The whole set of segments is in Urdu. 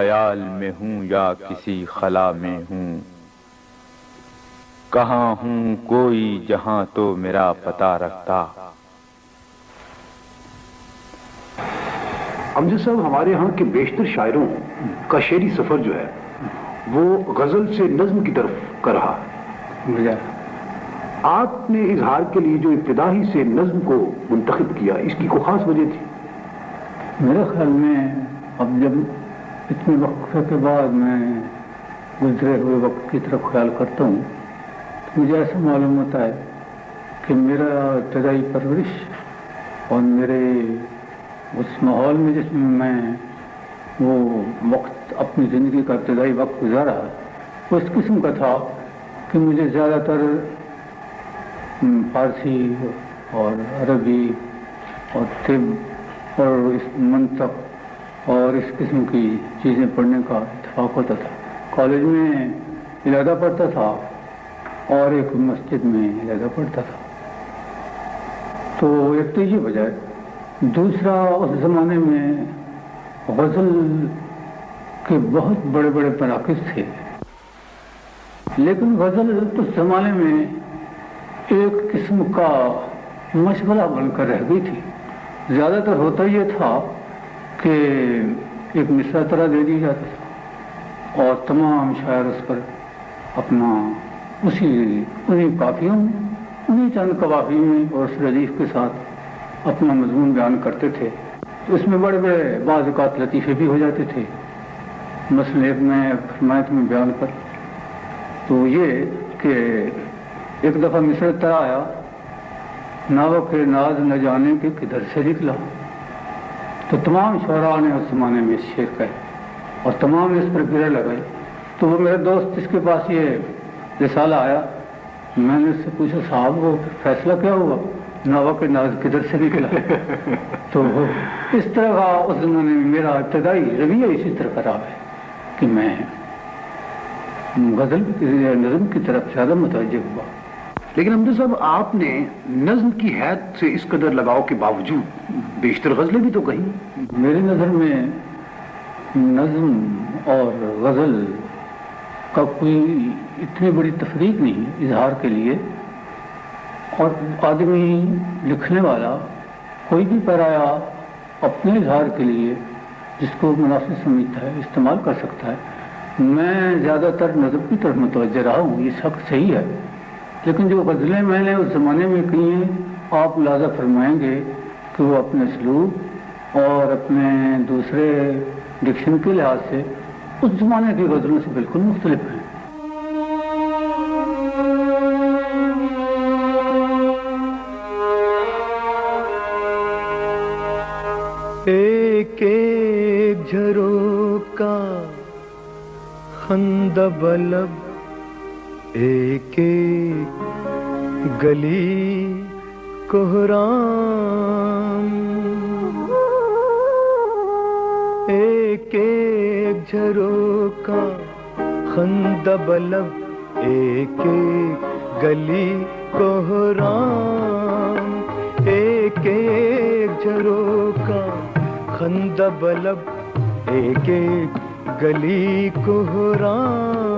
خیال میں ہوں یا کسی خلا میں ہوں؟ کہاں ہوں کوئی جہاں تو میرا پتا رکھتا؟ امجد صاحب ہمارے ہاں کے بیشتر شاعروں کا شعری سفر جو ہے وہ غزل سے نظم کی طرف کر رہا۔ ہے آپ نے اظہار کے لیے جو ابتدائی سے نظم کو منتخب کیا اس کی کوئی خاص وجہ تھی؟ میرے خیال میں اب جب اتنے وقفے کے بعد میں گزرے ہوئے وقت کی طرف خیال کرتا ہوں، تو مجھے ایسا معلوم ہوتا ہے کہ میرا ابتدائی پرورش اور میرے اس ماحول میں جس میں میں وہ وقت اپنی زندگی کا ابتدائی وقت گزارا وہ اس قسم کا تھا کہ مجھے زیادہ تر فارسی اور عربی اور طب اور اس منطق اور اس قسم کی چیزیں پڑھنے کا اتفاق ہوتا تھا۔ کالج میں علیحدہ پڑھتا تھا اور ایک مسجد میں علیحدہ پڑھتا تھا۔ تو ایک تو یہ وجہ دوسرا اس زمانے میں غزل کے بہت بڑے بڑے مراکز تھے۔ لیکن غزل اس زمانے میں ایک قسم کا مشغلہ بن کر رہ گئی تھی۔ زیادہ تر ہوتا یہ تھا کہ ایک مصرا طرح دے دی جاتا تھا اور تمام شاعر اس پر اپنا اسی انہیں کافیوں میں انہیں چند قوافی میں اور اس ردیف کے ساتھ اپنا مضمون بیان کرتے تھے۔ اس میں بڑے بڑے بعض اوقات لطیفے بھی ہو جاتے تھے۔ مثلا ایک میں فرمایت میں بیان پر، تو یہ کہ ایک دفعہ مصر طرح آیا ناو کے ناز نہ جانے کے کدھر سے نکلا۔ تو تمام شعراء نے اس زمانے میں اس شعر کہے اور تمام اس پر گرے لگائے تو وہ میرے دوست جس کے پاس یہ رسالہ آیا۔ میں نے اس سے پوچھا، صاحب، وہ فیصلہ کیا ہوا؟ نوا کے ناز کدھر سے نکلا؟ تو اس طرح کا اس زمانے میں میرا ابتدائی رویہ اسی طرح کا رہا ہے کہ میں غزل نظم کی طرف زیادہ متوجہ ہوا۔ لیکن امجد صاحب، آپ نے نظم کی حید سے اس قدر لگاؤ کے باوجود بیشتر غزلیں بھی تو کہیں۔ میری نظر میں نظم اور غزل کا کوئی اتنی بڑی تفریق نہیں، اظہار کے لیے۔ اور آدمی لکھنے والا کوئی بھی پیرایا اپنے اظہار کے لیے جس کو مناسب سمجھتا ہے، استعمال کر سکتا ہے۔ میں زیادہ تر نظر کی طرف متوجہ رہا ہوں، یہ سخت صحیح ہے۔ لیکن جو غزلیں میں نے اس زمانے میں کی ہیں آپ لہٰذا فرمائیں گے کہ وہ اپنے سلوک اور اپنے دوسرے ڈکشن کے لحاظ سے اس زمانے کی غزلوں سے بالکل مختلف ہیں۔ ایک ایک کا خند بلب ایک ایک گلی کوہرام ایک ایک کا خند بلب، ایک ایک گلی کوہرام ایک ایک کا خند بلب، ایک ایک گلی کوہرام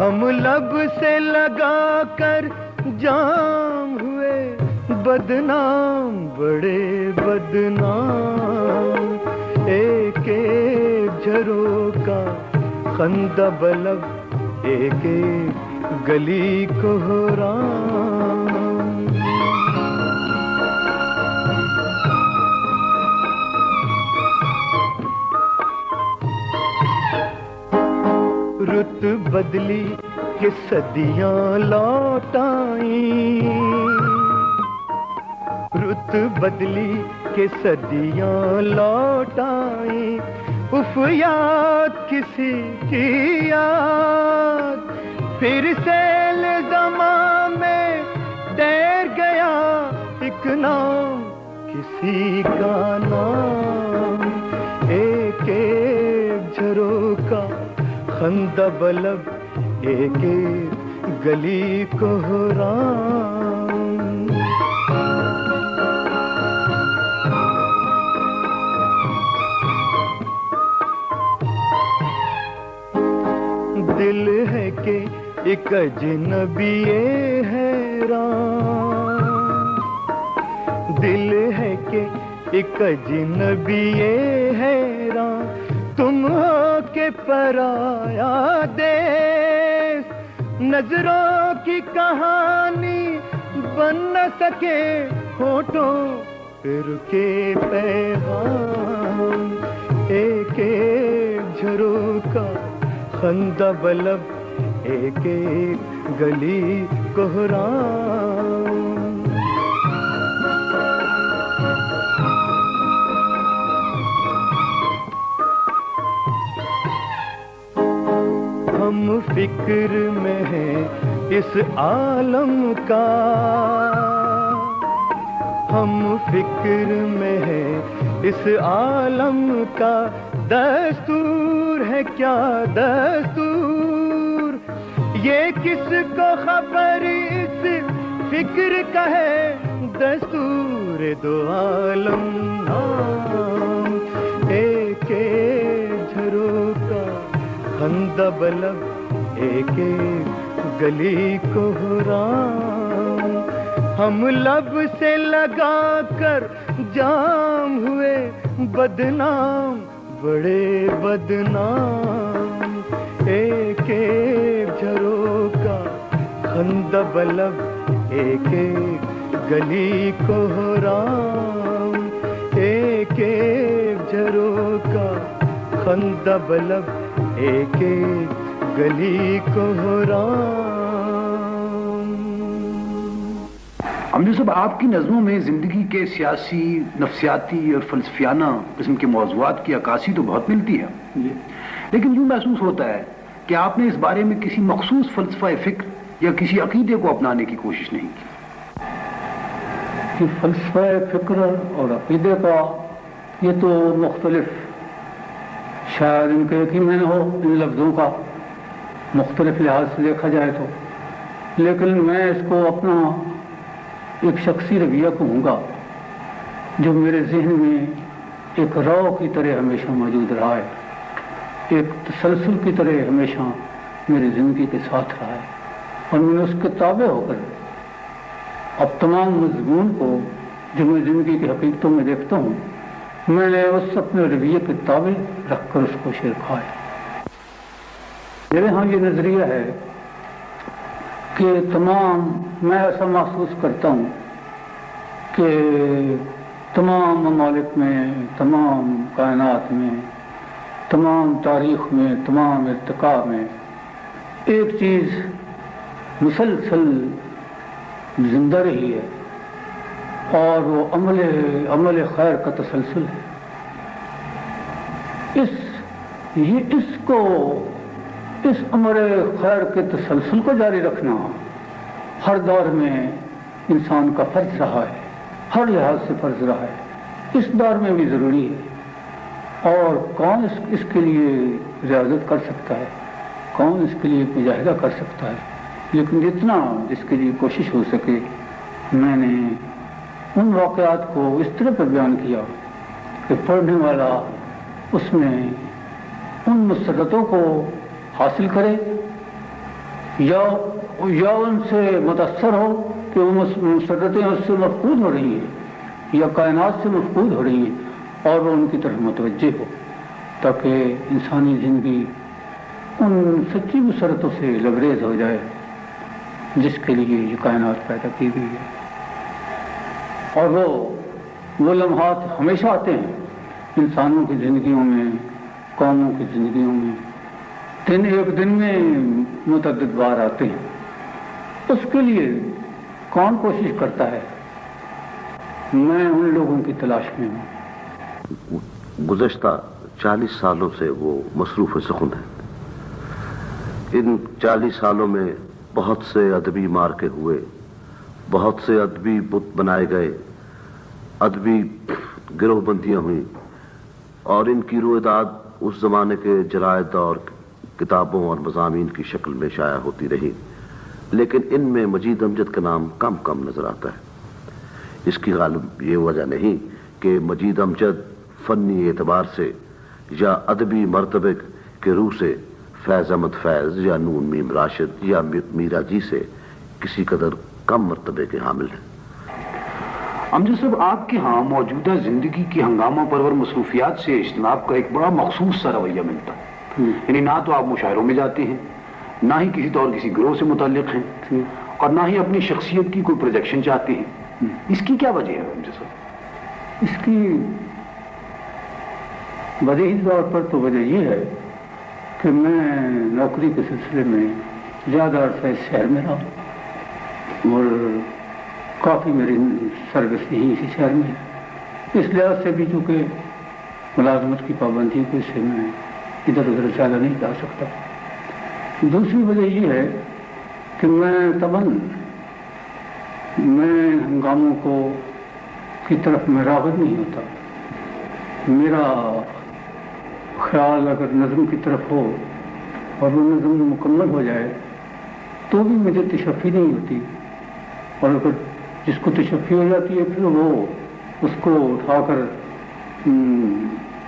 ہم لب سے لگا کر جام ہوئے بدنام، بڑے بدنام۔ ایک ایک جھروں کا خندہ بلب ایک ایک گلی کوہرام رت بدلی کہ صدیاں لوٹ رت بدلی کہ صدیاں لوٹ اف یاد کسی کی یاد؟ پھر سیل زمان میں تیر گیا۔ ایک نام کسی کا نام خند بلب، ایک گلی کوہرام دل ہے کہ ایک اجنبی حیران۔ دل ہے کہ ایک اجنبی پرایا دیس نظروں کی کہانی بن نہ سکے ہوٹوں پھر کے پیغام۔ ایک ایک جھروکا خندہ بلب، ایک ایک گلی کوہرام۔ ہم فکر میں ہیں اس عالم کا۔ ہم فکر میں ہیں اس عالم کا۔ دستور ہے کیا دستور؟ یہ کس کو خبر اس فکر کا ہے؟ دستور دو عالم ایک ایک خند بلب ایک ایک گلی کوہرام ہم لب سے لگا کر جام ہوئے بدنام، بڑے بدنام۔ ایک ایک جھروکا خند بلب ایک ایک گلی کوہرام ایک ایک جھروکا خند بلب ایک ایک گلی کوہرام امجد صاحب آپ کی نظموں میں زندگی کے سیاسی نفسیاتی اور فلسفیانہ قسم کے موضوعات کی عکاسی تو بہت ملتی ہے۔ لیکن یوں محسوس ہوتا ہے کہ آپ نے اس بارے میں کسی مخصوص فلسفہ فکر یا کسی عقیدے کو اپنانے کی کوشش نہیں کی۔ فلسفہ فکر اور عقیدے کا یہ تو مختلف شاید ان کے یقین میں نہ ہو ان لفظوں کا مختلف لحاظ سے دیکھا جائے تو۔ لیکن میں اس کو اپنا ایک شخصی رویہ کہوں گا جو میرے ذہن میں ایک رو کی طرح ہمیشہ موجود رہا ہے، ایک تسلسل کی طرح ہمیشہ میری زندگی کے ساتھ رہا ہے۔ اور میں نے اس کے تابع ہو کر اب تمام مضمون کو جو میں زندگی کی حقیقتوں میں دیکھتا ہوں میں نے اس اپنے رویے کے تابع رکھ کر اس کو شیر کھایا میرے ہاں یہ نظریہ ہے کہ تمام، میں ایسا محسوس کرتا ہوں کہ تمام ممالک میں، تمام کائنات میں، تمام تاریخ میں، تمام ارتقاء میں ایک چیز مسلسل زندہ رہی ہے۔ اور وہ عمل عمل خیر کا تسلسل ہے۔ اس یہ اس کو اس عمر خیر کے تسلسل کو جاری رکھنا ہر دور میں انسان کا فرض رہا ہے۔ ہر لحاظ سے فرض رہا ہے۔ اس دور میں بھی ضروری ہے۔ اور کون اس اس کے لیے ریاضت کر سکتا ہے؟ کون اس کے لیے مجاہدہ کر سکتا ہے؟ لیکن جتنا جس کے لیے کوشش ہو سکے، میں نے ان واقعات کو اس طرح پر بیان کیا کہ پڑھنے والا اس میں ان مسرتوں کو حاصل کرے یا یا ان سے متاثر ہو کہ وہ مسرتیں اس سے مفقود ہو رہی ہیں یا کائنات سے مفقود ہو رہی ہیں اور وہ ان کی طرف متوجہ ہو تاکہ انسانی زندگی ان سچی مسرتوں سے لبریز ہو جائے، جس کے لیے یہ کائنات پیدا کی گئی ہے۔ اور وہ وہ لمحات ہمیشہ آتے ہیں، انسانوں کی زندگیوں میں، قوموں کی زندگیوں میں۔ دن ایک دن میں متعدد بار آتے ہیں۔ اس کے لیے کون کوشش کرتا ہے؟ میں ان لوگوں کی تلاش میں ہوں۔ گزشتہ چالیس سالوں سے وہ مصروف سخن ہے ان چالیس سالوں میں بہت سے ادبی مارکے ہوئے، بہت سے ادبی بت بنائے گئے۔ ادبی گروہ بندیاں ہوئیں اور ان کی رویداد اس زمانے کے جرائد اور کتابوں اور مضامین کی شکل میں شائع ہوتی رہی۔ لیکن ان میں مجید امجد کا نام کم کم نظر آتا ہے۔ اس کی غالب یہ وجہ نہیں کہ مجید امجد فنی اعتبار سے یا ادبی مرتبے کے روح سے فیض احمد فیض یا نون میم راشد یا میرا جی سے کسی قدر کم مرتبے کے حامل ہیں۔ امجد صاحب آپ کے ہاں موجودہ زندگی کی ہنگامہ پرور مصروفیات سے اجتناب کا ایک بڑا مخصوص سا رویہ ملتا ہے۔ یعنی نہ تو آپ مشاعروں میں جاتے ہیں نہ ہی کسی طور کسی گروہ سے متعلق ہیں۔ اور نہ ہی اپنی شخصیت کی کوئی پروجیکشن چاہتے ہیں۔ اس کی کیا وجہ ہے امجد صاحب اس کی بدہی طور پر تو وجہ یہ ہے کہ میں نوکری کے سلسلے میں زیادہ عرصہ اس شہر میں رہا اور کافی میری سروس یہیں اسی شہر میں ہے۔ اس لحاظ سے بھی چونکہ ملازمت کی پابندی کو اس سے میں ادھر ادھر زیادہ نہیں جا سکتا۔ دوسری وجہ یہ ہے کہ میں تبن میں ہنگاموں کو کی طرف میں راغب نہیں ہوتا۔ میرا خیال اگر نظم کی طرف ہو اور وہ نظم مکمل ہو جائے تو بھی مجھے تشفی نہیں ہوتی۔ اور اگر جس کو تشفی ہو جاتی ہے، پھر وہ اس کو اٹھا کر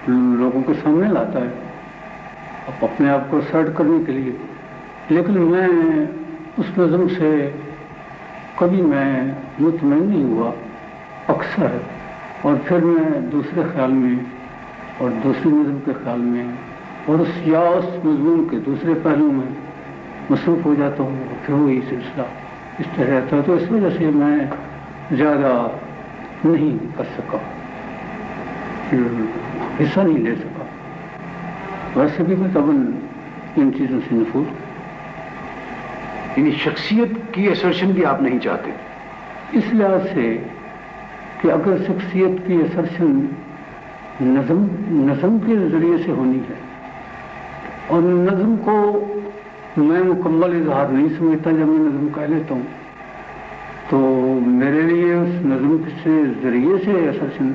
لوگوں کے سامنے لاتا ہے۔ اپنے آپ کو سرٹ کرنے کے لیے۔ لیکن میں اس نظم سے کبھی میں مطمئن نہیں ہوا۔ اکثر اور پھر میں دوسرے خیال میں اور دوسری نظم کے خیال میں اور اس یا اس مضمون کے دوسرے پہلو میں مصروف ہو جاتا ہوں۔ پھر وہی سلسلہ۔ اس طرح رہتا تو اس وجہ سے میں زیادہ نہیں کر سکا۔ حصہ نہیں لے سکا۔ ویسے بھی میں تبن ان چیزوں سے نفور۔ یعنی شخصیت کی اسرشن بھی آپ نہیں چاہتے۔ اس لحاظ سے کہ اگر شخصیت کی اسرشن نظم نظم کے ذریعے سے ہونی ہے اور نظم کو میں مکمل اظہار نہیں سمجھتا جب میں نظم کہہ لیتا ہوں۔ تو میرے لیے اس نظم سے ذریعے سے اسرشن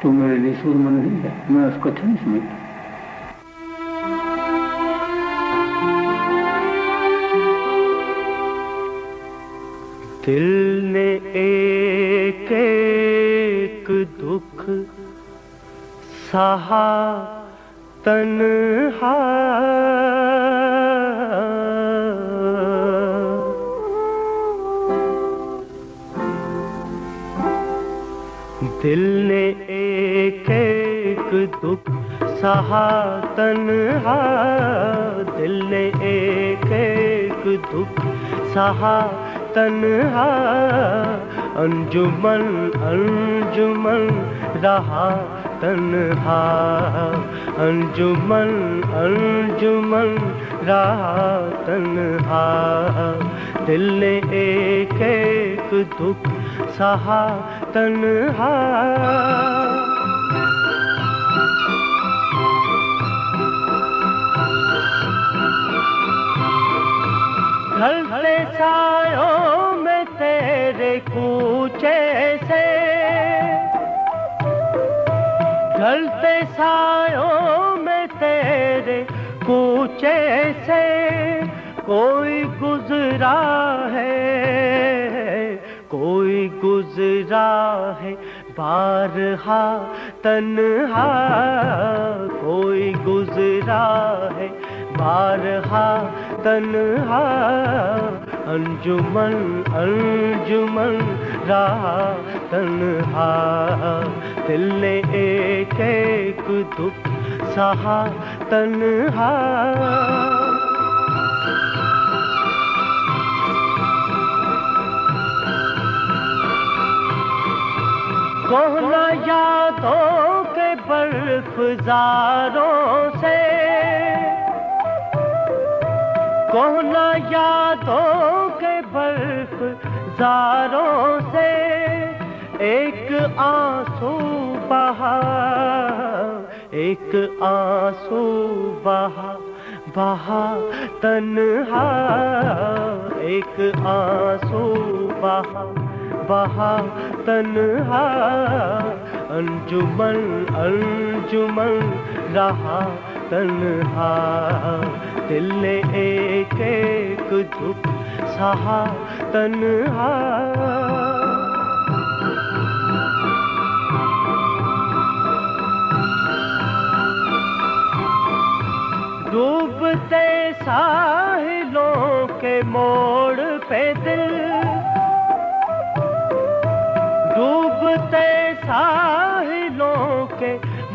تو میرے لیے سور مند نہیں ہے۔ میں اس کو اچھا نہیں سمجھتا۔ دل نے ایک ایک دکھ، سہا تنہا دل نے ایک ایک دکھ سہا تنہا۔ دل نے ایک ایک دکھ سہا تنہا۔ انجمن انجمن رہا تنہا۔ انجمن انجمن رہا تنہا۔ دل نے ایک ایک دکھ سہا تنہا۔ ڈھلتے سایوں میں تیرے کوچے سے۔ ڈھلتے سایوں میں تیرے کوچے سے۔ کوئی گزرا گزرا ہے بارہا تنہا، کوئی گزرا ہے بارہا تنہا، انجمن انجمن رہا تنہا۔ دل نے ایک ایک دکھ سہا تنہا۔ کونا یادوں کے برف زاروں سے۔ کونا یادوں کے برف زاروں سے۔ ایک آنسو بہا، ایک آنسو بہا بہا تنہا۔ ایک آنسو بہا۔ بہا تنہا، انجمن انجمن رہا تنہا۔ دل نے ایک ایک دکھ سہا تنہا۔ ڈوبتے ساحلوں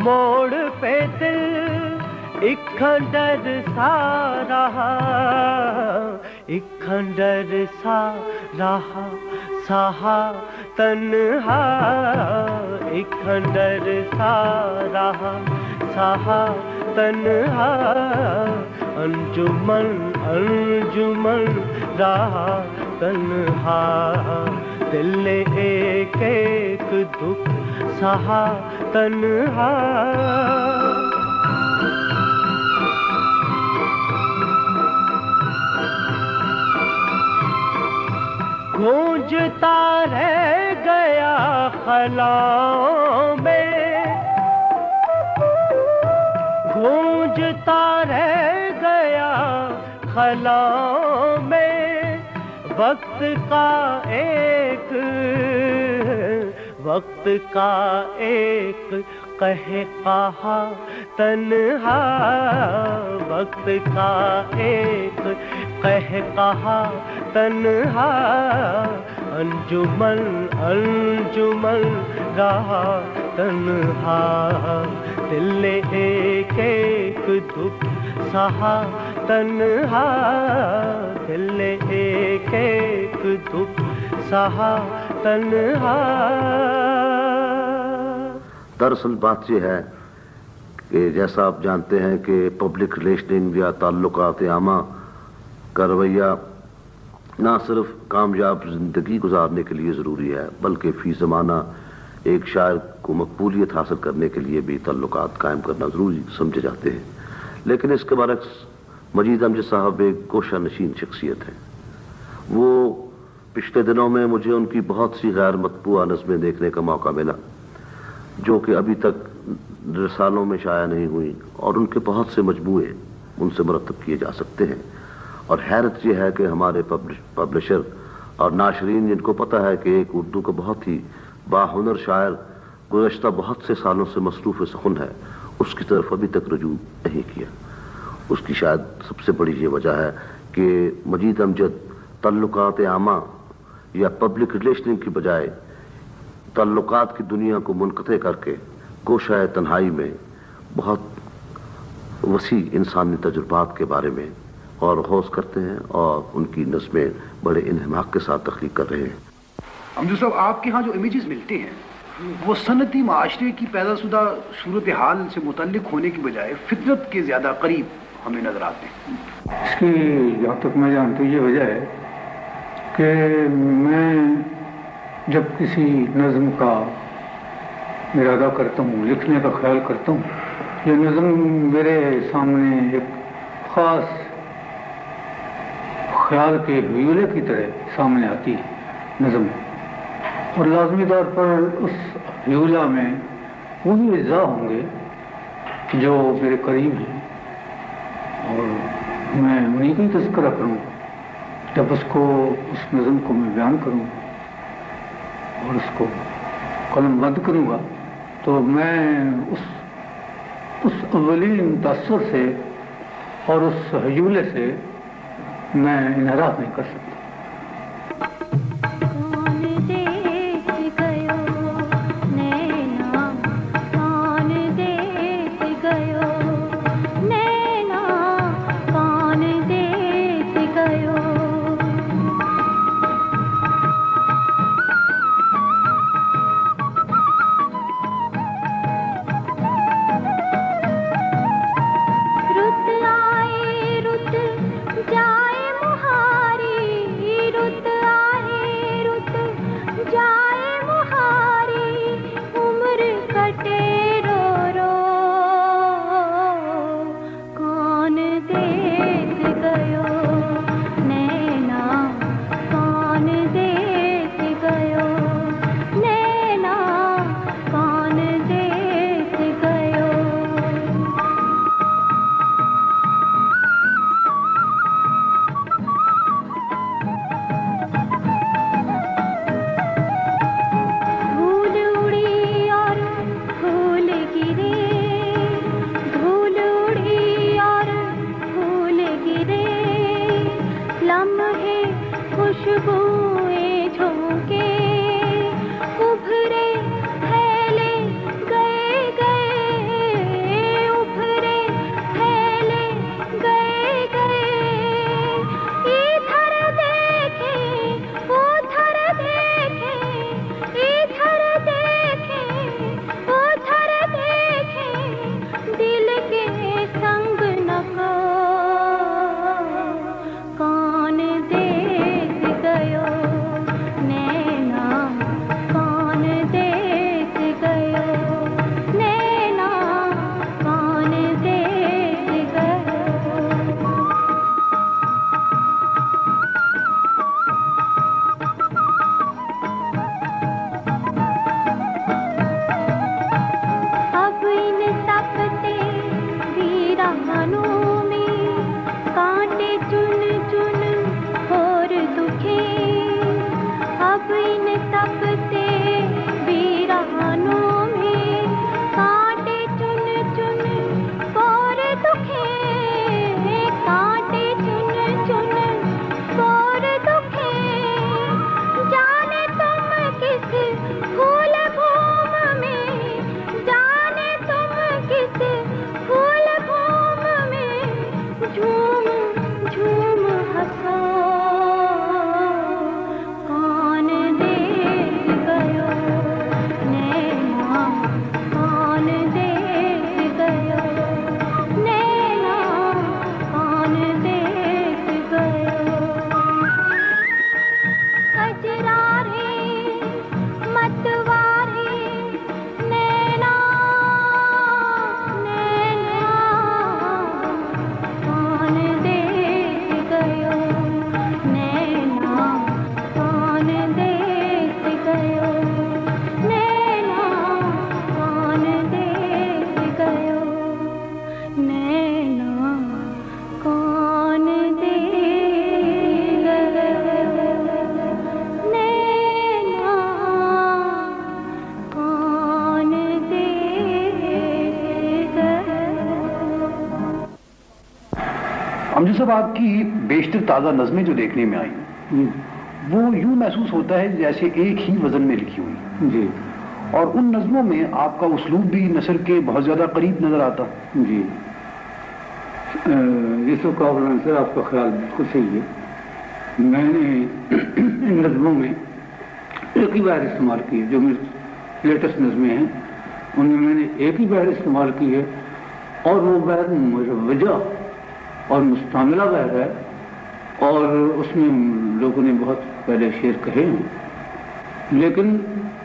موڑ پہ دل ایک کھنڈر سا رہا ایک سا رہا سہا تنہا ایک سا رہا سہا تنہا انجمن انجمن رہا تنہا دل ایک ایک دکھ سہا تنہا۔ گونجتا رہ گیا خلاؤں میں۔ گونجتا رہ گیا خلاؤں میں۔ وقت کا ایک وقت کا ایک کہا تنہا۔ وقت کا ایک کہہ کہا تنہا۔ انجمن انجمن رہا تنہا۔ دل ایک ایک دکھ سہا تنہا۔ دل ایک ایک دکھ سہا تنہا۔ دراصل بات یہ ہے کہ جیسا آپ جانتے ہیں کہ پبلک ریلیشننگ یا تعلقات عامہ کا رویہ نہ صرف کامیاب زندگی گزارنے کے لیے ضروری ہے، بلکہ فی زمانہ ایک شاعر کو مقبولیت حاصل کرنے کے لیے بھی تعلقات قائم کرنا ضروری سمجھے جاتے ہیں۔ لیکن اس کے برعکس مجید امجد صاحب ایک گوشہ نشین شخصیت ہیں۔ وہ پچھلے دنوں میں مجھے ان کی بہت سی غیر مطبوعہ نظمیں دیکھنے کا موقع ملا، جو کہ ابھی تک رسالوں میں شائع نہیں ہوئی اور ان کے بہت سے مجموعے ان سے مرتب کیے جا سکتے ہیں۔ اور حیرت یہ ہے کہ ہمارے پبلشر اور ناشرین، جن کو پتہ ہے کہ ایک اردو کا بہت ہی باہنر شاعر گزشتہ بہت سے سالوں سے مصروف سخن ہے، اس کی طرف ابھی تک رجوع نہیں کیا۔ اس کی شاید سب سے بڑی یہ وجہ ہے کہ مجید امجد تعلقات عامہ یا پبلک ریلیشننگ کی بجائے تعلقات کی دنیا کو منقطع کر کے گوشہ تنہائی میں بہت وسیع انسانی تجربات کے بارے میں اور غوث کرتے ہیں اور ان کی نظمیں بڑے انہماق کے ساتھ تخلیق کر رہے ہیں۔ امجد صاحب آپ کے ہاں جو امیجز ملتے ہیں وہ صنعتی معاشرے کی پیدا شدہ صورتحال سے متعلق ہونے کی بجائے فطرت کے زیادہ قریب ہمیں نظر آتے ہیں۔ اس کی جہاں تک میں جانتا ہوں یہ وجہ ہے کہ میں جب کسی نظم کا ارادہ کرتا ہوں، لکھنے کا خیال کرتا ہوں، یہ نظم میرے سامنے ایک خاص خیال کے ویولے کی طرح سامنے آتی ہے، نظم۔ اور لازمی طور پر اس ویولا میں وہی اجزاء ہوں گے جو میرے قریب ہیں اور میں انہیں کا ہی تذکرہ کروں۔ جب اس کو اس نظم کو میں بیان کروں اور اس کو قلم بند کروں گا، تو میں اس اس اولین تاثر سے اور اس حجولے سے میں انحراف نہیں کر سکتا۔ خوشبو آپ کی بیشتر تازہ نظمیں جو دیکھنے میں آئی وہ یوں محسوس ہوتا ہے جیسے ایک ہی وزن میں لکھی ہوئی۔ جی۔ اور ان نظموں میں آپ کا اسلوب بھی نثر کے بہت زیادہ قریب نظر آتا۔ جی۔ یوسف کابلان سر آپ کا خیال بالکل صحیح ہے۔ میں نے ان نظموں میں ایک ہی بار استعمال کی جو میری لیٹسٹ نظمیں ہیں ان میں میں نے ایک ہی بار استعمال کی ہے اور وہ بحر مروجہ اور مستعملہ بحر ہے اور اس میں لوگوں نے بہت پہلے شعر کہے ہیں۔ لیکن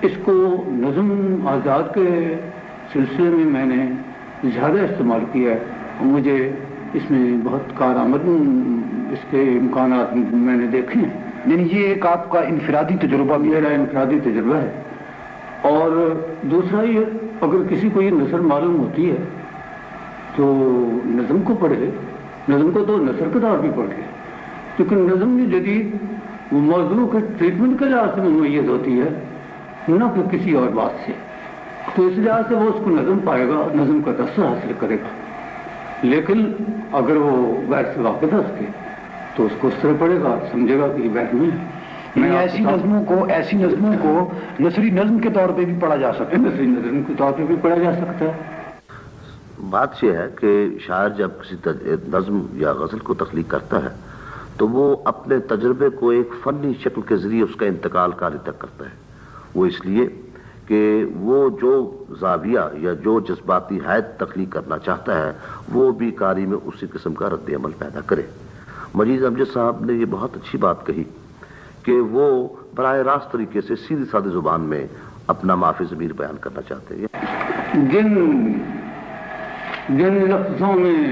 اس کو نظم آزاد کے سلسلے میں میں نے زیادہ استعمال کیا ہے۔ اور مجھے اس میں بہت کارآمد اس کے امکانات میں نے دیکھے ہیں۔ یعنی یہ ایک آپ کا انفرادی تجربہ بھی میرا انفرادی تجربہ ہے۔ اور دوسرا یہ، اگر کسی کو یہ نثر معلوم ہوتی ہے تو نظم کو پڑھے۔ نظم کو تو نثر کے طور پہ پڑھے کیونکہ نظم میں جدید وہ موضوع کے ٹریٹمنٹ کے لحاظ سے ممیز ہوتی ہے نہ کہ کسی اور بات سے۔ تو اس لحاظ سے وہ اس کو نظم پائے گا نظم کا تاثر حاصل کرے گا۔ لیکن اگر وہ غیر سے واقف ہے اس کے تو اس کو اس طرح پڑے گا سمجھے گا کہ یہ بحر میں ہے۔ یعنی ایسی نظموں کو ایسی نظموں کو نثری نظم کے طور پہ بھی پڑھا جا سکتا ہے۔ نظری نظم کے طور پہ بھی پڑھا جا سکتا ہے۔ بات یہ ہے کہ شاعر جب کسی نظم یا غزل کو تخلیق کرتا ہے، تو وہ اپنے تجربے کو ایک فنی شکل کے ذریعے اس کا انتقال کاری تک کرتا ہے۔ وہ اس لیے کہ وہ جو زاویہ یا جو جذباتی حید تخلیق کرنا چاہتا ہے، وہ بھی کاری میں اسی قسم کا رد عمل پیدا کرے۔ مجید امجد صاحب نے یہ بہت اچھی بات کہی کہ وہ براہ راست طریقے سے سیدھی سادی زبان میں اپنا معافی ضمیر بیان کرنا چاہتے ہیں۔ جن جن لفظوں میں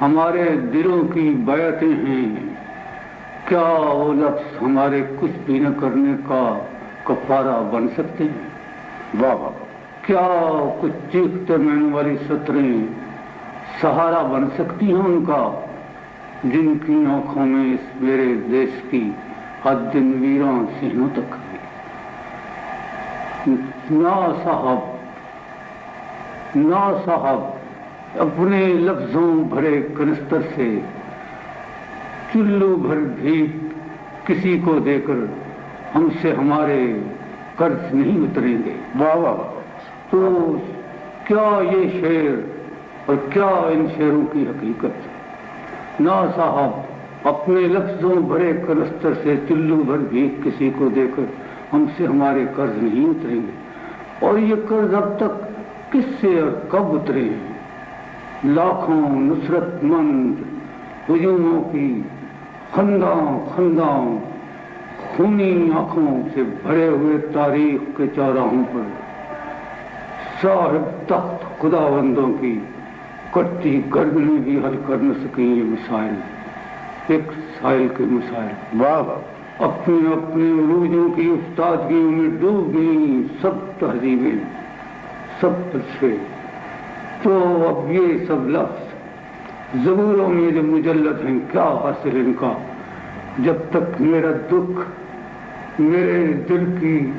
ہمارے دلوں کی بیعتیں ہیں، کیا وہ لفظ ہمارے کچھ بھی نہ کرنے کا کفارہ بن سکتے ہیں؟ واہ واہ کیا کچھ چیختے میں والی سطریں سہارا بن سکتی ہیں ان کا، جن کی آنکھوں میں اس میرے دیش کی حد دن ویران سہنوں تک ہے؟ نا صاحب نا صاحب اپنے لفظوں بھرے کنستر سے چلو بھر بھیت کسی کو دے کر ہم سے ہمارے قرض نہیں اتریں گے۔ واہ واہ تو کیا یہ شعر اور کیا ان شعروں کی حقیقت؟ نا صاحب، اپنے لفظوں بھرے کنستر سے چلو بھر بھی کسی کو دے کر ہم سے ہمارے قرض نہیں اتریں گے۔ اور یہ قرض اب تک کس سے اور کب اترے ہیں؟ لاکھوں نصرت مند ہجوموں کی خنداں خنداں خونی آنکھوں سے بھرے ہوئے تاریخ کے چوراہوں پر صاحب تخت خدا بندوں کی کٹتی گردنیں بھی حل کر نہ سکیں یہ مسائل ایک سائل کے مسائل۔ واہ اپنے اپنے عروجوں کی استادگیوں میں ڈوب گئی سب تہذیبیں سب اچھے تو اب یہ سب لفظ زبوروں میں جو مجلت ہیں، کیا حاصل ان کا؟ جب تک میرا دکھ، میرے دل کی،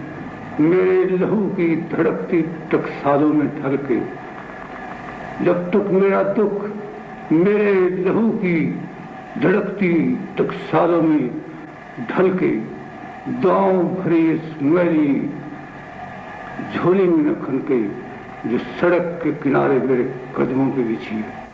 میرے لہو کی دھڑکتی ٹکسالوں میں ڈھلکے جب تک میرا دکھ، میرے لہو کی دھڑکتی ٹکسالوں میں ڈھلکے، داؤں بھری اس میری جھولی میں نہ کھنکے۔ جو سڑک کے کنارے میرے قدموں پہ بچھی ہے۔